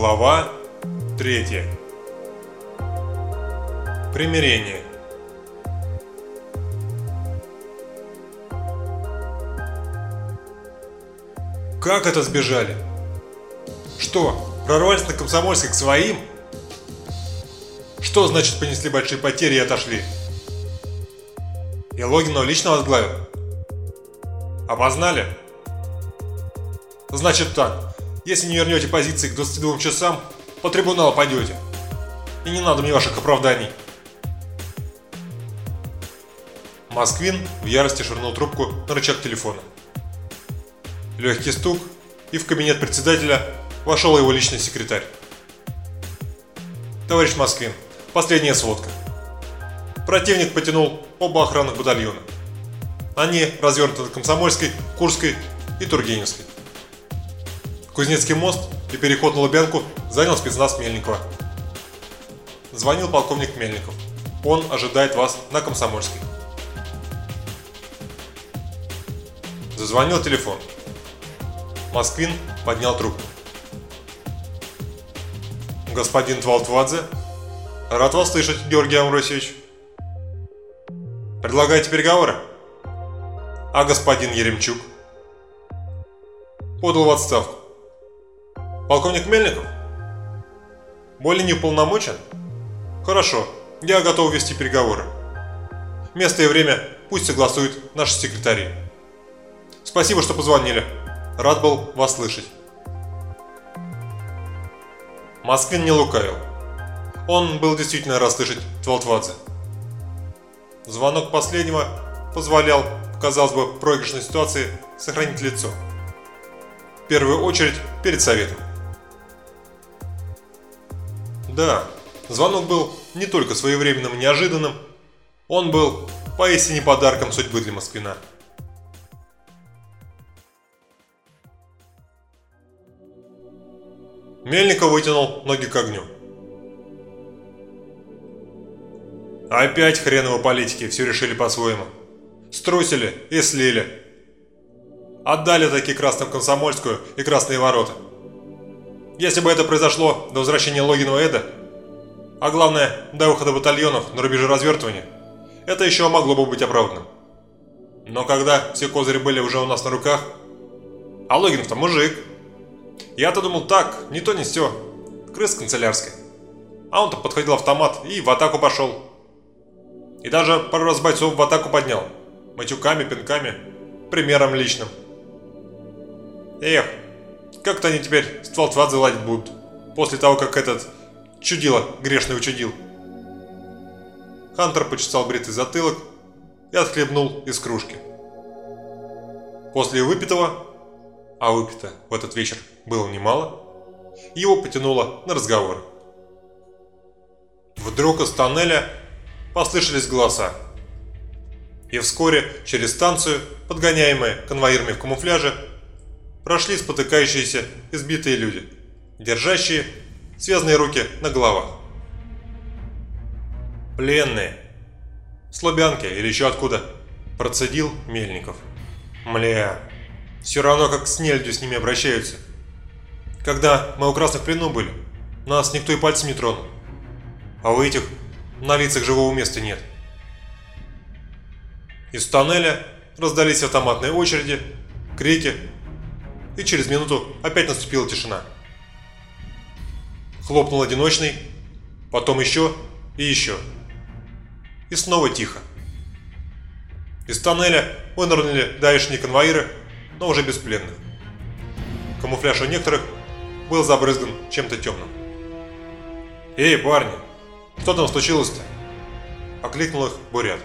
Глава 3. Примирение. Как это сбежали? Что, прорвались на Комсомольской к своим? Что значит понесли большие потери и отошли? И Логинова лично возглавил? Опознали? Значит так, если не вернете позиции к 22 часам, по трибуналу пойдете. И не надо мне ваших оправданий. Москвин в ярости швырнул трубку на рычаг телефона. Легкий стук, и в кабинет председателя вошел его личный секретарь. Товарищ Москвин, последняя сводка. Противник потянул оба охранных батальона. Они развернуты на Комсомольской, Курской и Тургеневской. Кузнецкий мост и переход на Лубянку занял спецназ Мельникова. Звонил полковник Мельников. Он ожидает вас на Комсомольской. Зазвонил телефон. Москвин поднял трубку. Господин Твалтвадзе, рад вас слышать, Георгий Амросевич. Предлагаете переговоры? А господин Еремчук? Подал в отставку. Полковник Мельников? Более не уполномочен? Хорошо, я готов вести переговоры. Место и время пусть согласуют наши секретари. Спасибо, что позвонили. Рад был вас слышать. Москвин не лукавил. Он был действительно рад слышать Твалтвадзе. Звонок последнего позволял, казалось бы, в проигрышной ситуации сохранить лицо. В первую очередь перед советом. Да, звонок был не только своевременным и неожиданным, он был поистине подарком судьбы для Москвина. Мельников вытянул ноги к огню. Опять хреново политики все решили по-своему. Струсили и слили. Отдали таки Красным Комсомольскую и Красные Ворота. Если бы это произошло до возвращения Логинова Эда, а главное, до выхода батальонов на рубеже развертывания, это еще могло бы быть оправданным. Но когда все козыри были уже у нас на руках, а Логинов-то мужик. Я-то думал так, не то не сё, крыс канцелярской. А он-то подходил автомат и в атаку пошел. И даже пару раз бойцов в атаку поднял. Матюками, пинками, примером личным. Эх, как-то они теперь ствол тват заладить будут, после того, как этот чудило грешный учудил. Хантер почесал бритый затылок и отхлебнул из кружки. После выпитого, а выпито в этот вечер было немало, его потянуло на разговор. Вдруг из тоннеля послышались голоса. И вскоре через станцию, подгоняемые конвоирами в камуфляже, прошли спотыкающиеся избитые люди, держащие связанные руки на головах. Пленные. Слабянки или еще откуда? Процедил Мельников. Мля, все равно как с нельдью с ними обращаются. Когда мы у красных плену были, нас никто и пальцем не тронул. А у этих на лицах живого места нет. Из тоннеля раздались автоматные очереди, крики, и через минуту опять наступила тишина. Хлопнул одиночный, потом еще и еще. И снова тихо. Из тоннеля вынырнули давешние конвоиры, но уже без пленных. Камуфляж у некоторых был забрызган чем-то темным. «Эй, парни, что там случилось-то?» Окликнул их Бурят.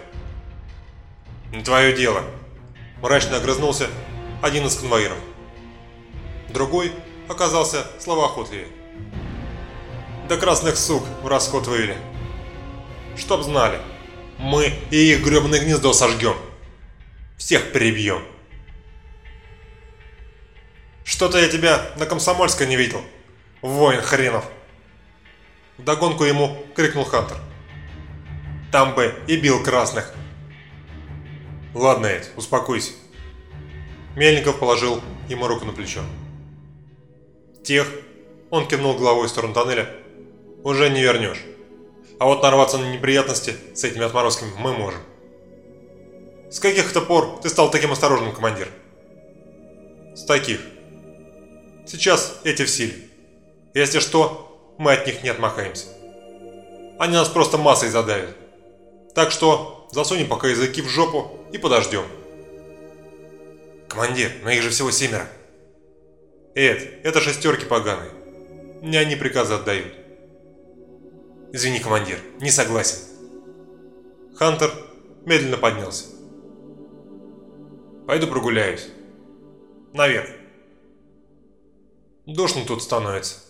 «Не твое дело», – мрачно огрызнулся один из конвоиров. Другой оказался словоохотливее. Да красных сук в расход вывели. Чтоб знали, мы и их гребаное гнездо сожгем. Всех перебьем. Что-то я тебя на Комсомольской не видел, воин хренов. Догонку ему крикнул Хантер. Там бы и бил красных. Ладно, Эд, успокойся. Мельников положил ему руку на плечо. Тех Он кивнул головой в сторону тоннеля. Уже не вернешь. А вот нарваться на неприятности с этими отморозками мы можем. С каких то пор ты стал таким осторожным, командир? С таких. Сейчас эти в силе. Если что, мы от них не отмахаемся. Они нас просто массой задавят. Так что засунем пока языки в жопу и подождем. Командир, но их же всего семеро. Эд, это шестерки поганые. Мне они приказы отдают. Извини, командир, не согласен. Хантер медленно поднялся. Пойду прогуляюсь. Наверх. Душно тут становится.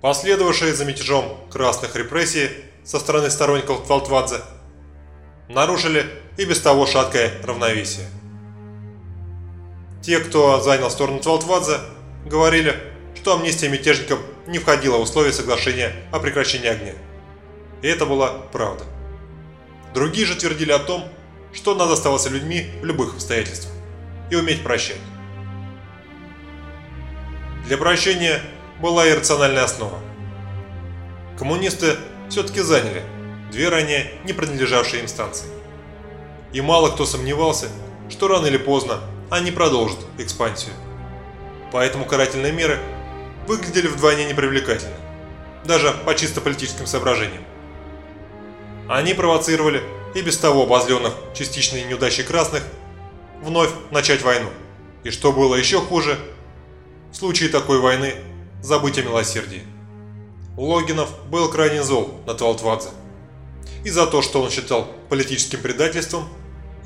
Последовавшие за мятежом красных репрессий со стороны сторонников Твалтвадзе нарушили и без того шаткое равновесие. Те, кто занял сторону Твалтвадзе, говорили, что амнистия мятежникам не входила в условия соглашения о прекращении огня. И это была правда. Другие же твердили о том, что надо оставаться людьми в любых обстоятельствах и уметь прощать. Для прощения была и рациональная основа. Коммунисты все-таки заняли две ранее не принадлежавшие им станции. И мало кто сомневался, что рано или поздно они продолжат экспансию. Поэтому карательные меры выглядели вдвойне непривлекательно, даже по чисто политическим соображениям. Они провоцировали и без того обозленных частичной неудачей красных вновь начать войну. И что было еще хуже, в случае такой войны забыть о милосердии. Логинов был крайне зол на Твалтвадзе. И за то, что он считал политическим предательством,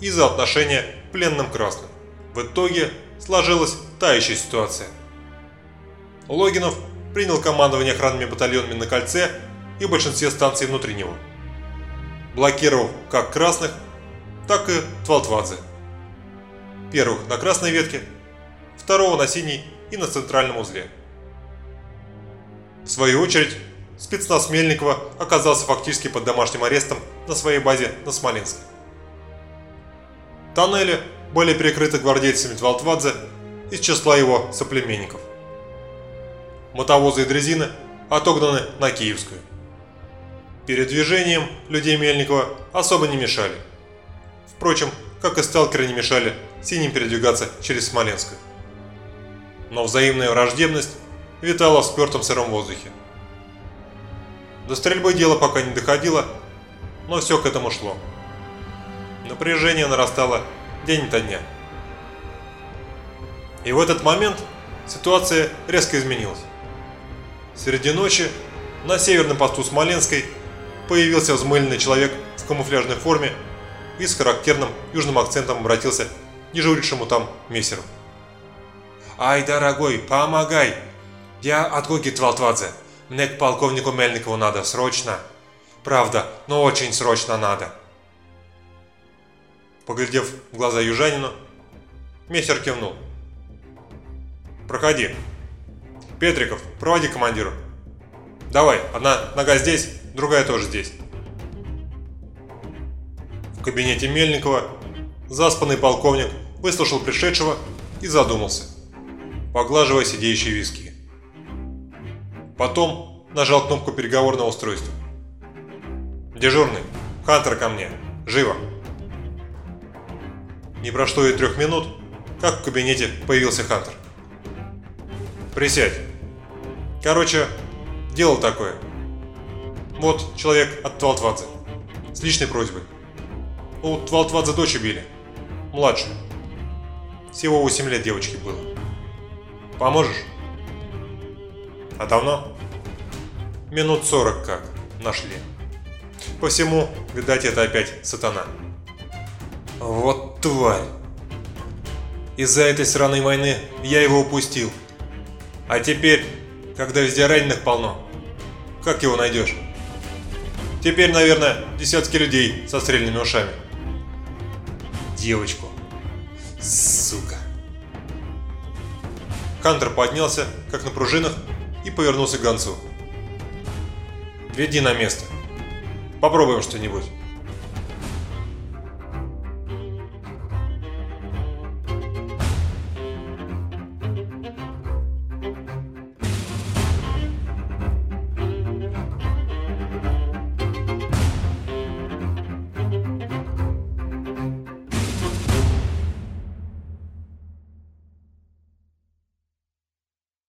и за отношение к пленным красным. В итоге сложилась тающая ситуация. Логинов принял командование охранными батальонами на кольце и большинстве станций внутри него. Блокировав как красных, так и Твалтвадзе. Первых на красной ветке, второго на синей и на центральном узле. В свою очередь, спецназ Мельникова оказался фактически под домашним арестом на своей базе на Смоленске. Тоннели были перекрыты гвардейцами Твалтвадзе из числа его соплеменников. Мотовозы и дрезины отогнаны на Киевскую. Передвижением людей Мельникова особо не мешали. Впрочем, как и сталкеры не мешали синим передвигаться через Смоленскую. Но взаимная враждебность витала в спертом сыром воздухе. До стрельбы дело пока не доходило, но все к этому шло. Напряжение нарастало день ото дня. И в этот момент ситуация резко изменилась. Среди ночи на северном посту Смоленской появился взмыленный человек в камуфляжной форме и с характерным южным акцентом обратился к дежурившему там мессеру. «Ай, дорогой, помогай! Я от Гоги Твалтвадзе. Мне к полковнику Мельникову надо, срочно. Правда, но очень срочно надо». Поглядев в глаза южанину, мессер кивнул. «Проходи. Петриков, проводи командиру. Давай, одна нога здесь, другая тоже здесь». В кабинете Мельникова заспанный полковник выслушал пришедшего и задумался, поглаживая сидеющие виски. Потом нажал кнопку переговорного устройства. «Дежурный, Хантер ко мне! Живо!» Не прошло и трех минут, как в кабинете появился Хантер. «Присядь. Короче, дело такое. Вот человек от Твалтвадзе. С личной просьбой. У Твалтвадзе дочь убили. Младшую. Всего 8 лет девочке было. Поможешь?» А давно? Минут сорок как нашли. По всему, видать, это опять сатана. Вот тварь. Из-за этой сраной войны я его упустил. А теперь, когда везде раненых полно, как его найдешь? Теперь, наверное, десятки людей со стрельными ушами. Девочку. Сука. Хантер поднялся, как на пружинах, и повернулся к гонцу. «Веди на место. Попробуем что-нибудь».